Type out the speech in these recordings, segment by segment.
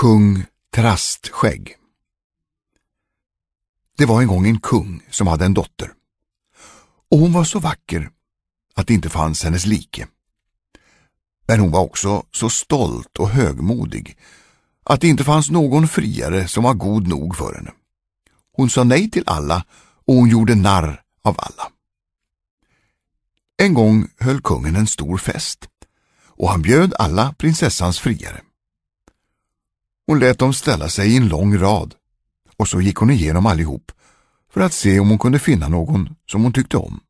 Kung Trastskägg Det var en gång en kung som hade en dotter. Och hon var så vacker att det inte fanns hennes like. Men hon var också så stolt och högmodig att det inte fanns någon friare som var god nog för henne. Hon sa nej till alla och hon gjorde narr av alla. En gång höll kungen en stor fest och han bjöd alla prinsessans friare. Hon lät dem ställa sig i en lång rad och så gick hon igenom allihop för att se om hon kunde finna någon som hon tyckte om.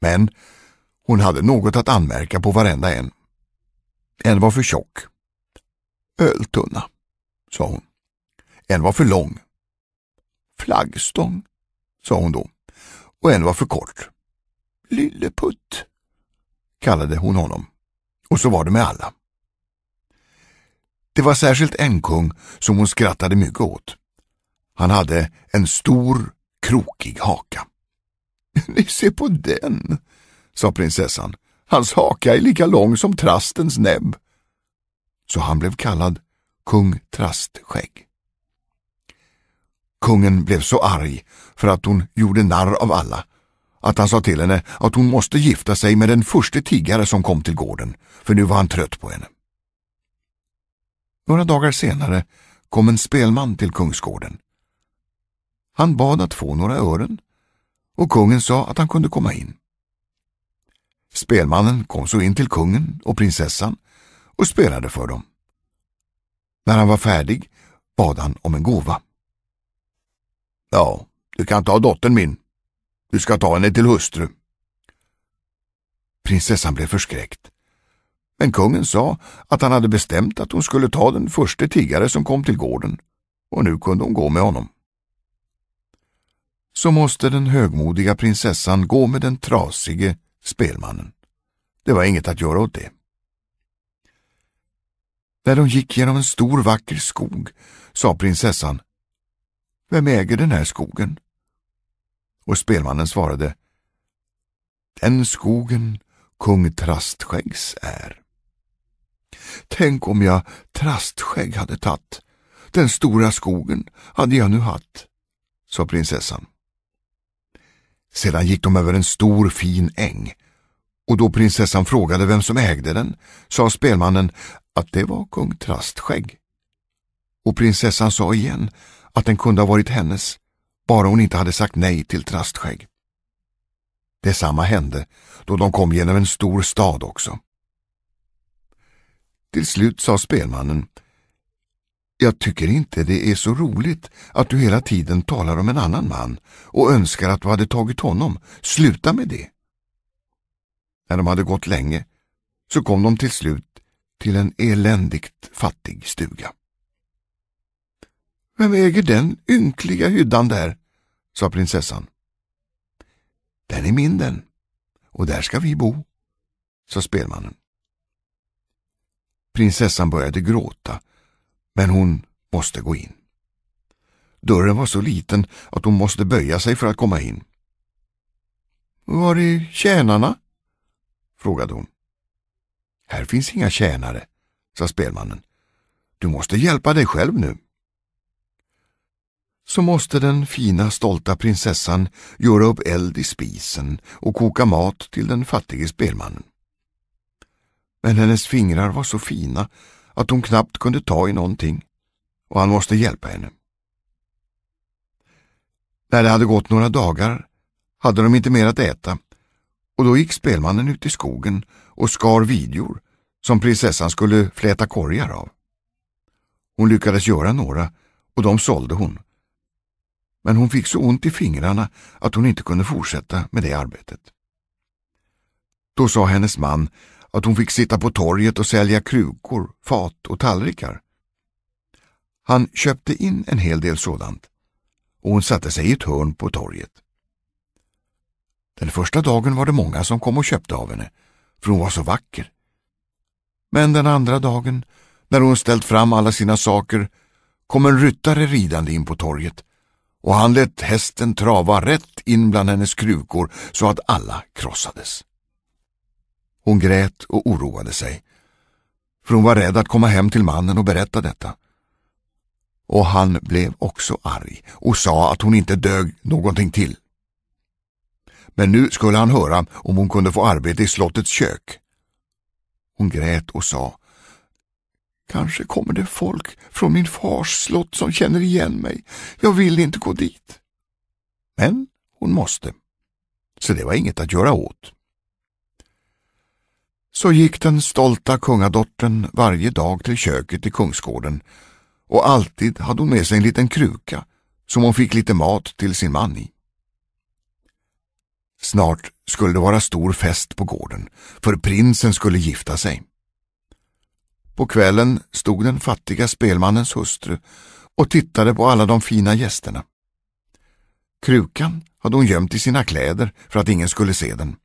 Men hon hade något att anmärka på varenda en. En var för tjock. Öltunna, sa hon. En var för lång. Flaggstång, sa hon då. Och en var för kort. Lilleputt, kallade hon honom. Och så var det med alla. Det var särskilt en kung som hon skrattade mycket åt. Han hade en stor, krokig haka. Ni ser på den, sa prinsessan. Hans haka är lika lång som trastens näbb. Så han blev kallad kung Trastskägg. Kungen blev så arg för att hon gjorde narr av alla att han sa till henne att hon måste gifta sig med den första tiggare som kom till gården, för nu var han trött på henne. Några dagar senare kom en spelman till kungsgården. Han bad att få några ören och kungen sa att han kunde komma in. Spelmannen kom så in till kungen och prinsessan och spelade för dem. När han var färdig bad han om en gåva. Ja, du kan ta dottern min. Du ska ta henne till hustru. Prinsessan blev förskräckt. Men kungen sa att han hade bestämt att hon skulle ta den första tiggare som kom till gården och nu kunde hon gå med honom. Så måste den högmodiga prinsessan gå med den trasige spelmannen. Det var inget att göra åt det. När de gick genom en stor vacker skog sa prinsessan Vem äger den här skogen? Och spelmannen svarade Den skogen kung Trastskäggs är. Tänk om jag Trastskägg hade tatt. Den stora skogen hade jag nu hatt, sa prinsessan. Sedan gick de över en stor fin äng och då prinsessan frågade vem som ägde den sa spelmannen att det var kung Trastskägg. Och prinsessan sa igen att den kunde ha varit hennes, bara hon inte hade sagt nej till Trastskägg. Detsamma hände då de kom genom en stor stad också. Till slut sa spelmannen jag tycker inte det är så roligt att du hela tiden talar om en annan man och önskar att du hade tagit honom. Sluta med det. När de hade gått länge så kom de till slut till en eländigt fattig stuga. Vem äger den ynkliga hyddan där? sa prinsessan. Den är min den, och där ska vi bo, sa spelmannen. Prinsessan började gråta, men hon måste gå in. Dörren var så liten att hon måste böja sig för att komma in. Var är tjänarna? frågade hon. Här finns inga tjänare, sa spelmannen. Du måste hjälpa dig själv nu. Så måste den fina stolta prinsessan göra upp eld i spisen och koka mat till den fattige spelmannen. Men hennes fingrar var så fina att hon knappt kunde ta i någonting och han måste hjälpa henne. När det hade gått några dagar hade de inte mer att äta och då gick spelmannen ut i skogen och skar vidjor som prinsessan skulle fläta korgar av. Hon lyckades göra några och de sålde hon. Men hon fick så ont i fingrarna att hon inte kunde fortsätta med det arbetet. Då sa hennes man att hon fick sitta på torget och sälja krukor, fat och tallrikar. Han köpte in en hel del sådant och hon satte sig i ett hörn på torget. Den första dagen var det många som kom och köpte av henne, för hon var så vacker. Men den andra dagen, när hon ställt fram alla sina saker, kom en ryttare ridande in på torget och han lät hästen trava rätt in bland hennes krukor så att alla krossades. Hon grät och oroade sig, för hon var rädd att komma hem till mannen och berätta detta, Och han blev också arg och sa att hon inte dög någonting till. Men nu skulle han höra om hon kunde få arbete i slottets kök. Hon grät och sa Kanske kommer det folk från min fars slott som känner igen mig. Jag vill inte gå dit. Men hon måste. Så det var inget att göra åt. Så gick den stolta kungadottern varje dag till köket i kungsgården och alltid hade hon med sig en liten kruka som hon fick lite mat till sin man i. Snart skulle det vara stor fest på gården, för prinsen skulle gifta sig. På kvällen stod den fattiga spelmannens hustru och tittade på alla de fina gästerna. Krukan hade hon gömt i sina kläder för att ingen skulle se den.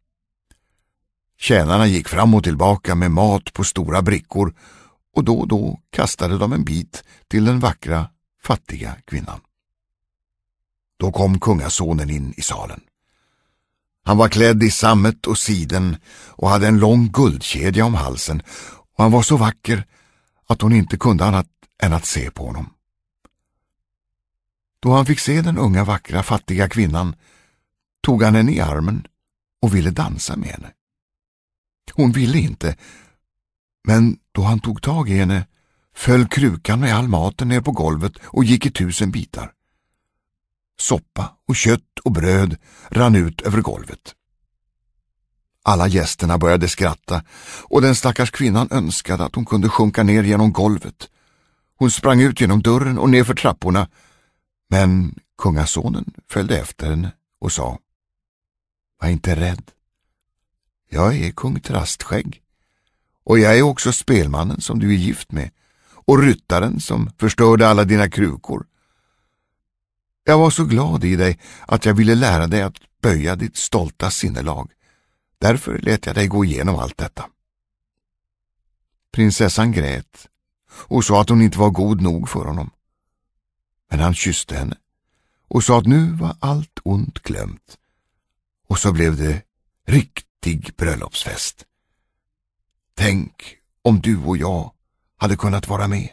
Tjänarna gick fram och tillbaka med mat på stora brickor och då och då kastade de en bit till den vackra, fattiga kvinnan. Då kom kungasonen in i salen. Han var klädd i sammet och siden och hade en lång guldkedja om halsen och han var så vacker att hon inte kunde annat än att se på honom. Då han fick se den unga vackra fattiga kvinnan tog han henne i armen och ville dansa med henne. Hon ville inte, men då han tog tag i henne föll krukan med all maten ner på golvet och gick i tusen bitar. Soppa och kött och bröd rann ut över golvet. Alla gästerna började skratta och den stackars kvinnan önskade att hon kunde sjunka ner genom golvet. Hon sprang ut genom dörren och ner för trapporna, men kungasonen följde efter henne och sa Var inte rädd. Jag är kung Trastskägg och jag är också spelmannen som du är gift med och ryttaren som förstörde alla dina krukor. Jag var så glad i dig att jag ville lära dig att böja ditt stolta sinnelag. Därför lät jag dig gå igenom allt detta. Prinsessan grät och sa att hon inte var god nog för honom. Men han kysste henne och sa att nu var allt ont glömt. Och så blev det riktigt riktig bröllopsfest. Tänk om du och jag hade kunnat vara med.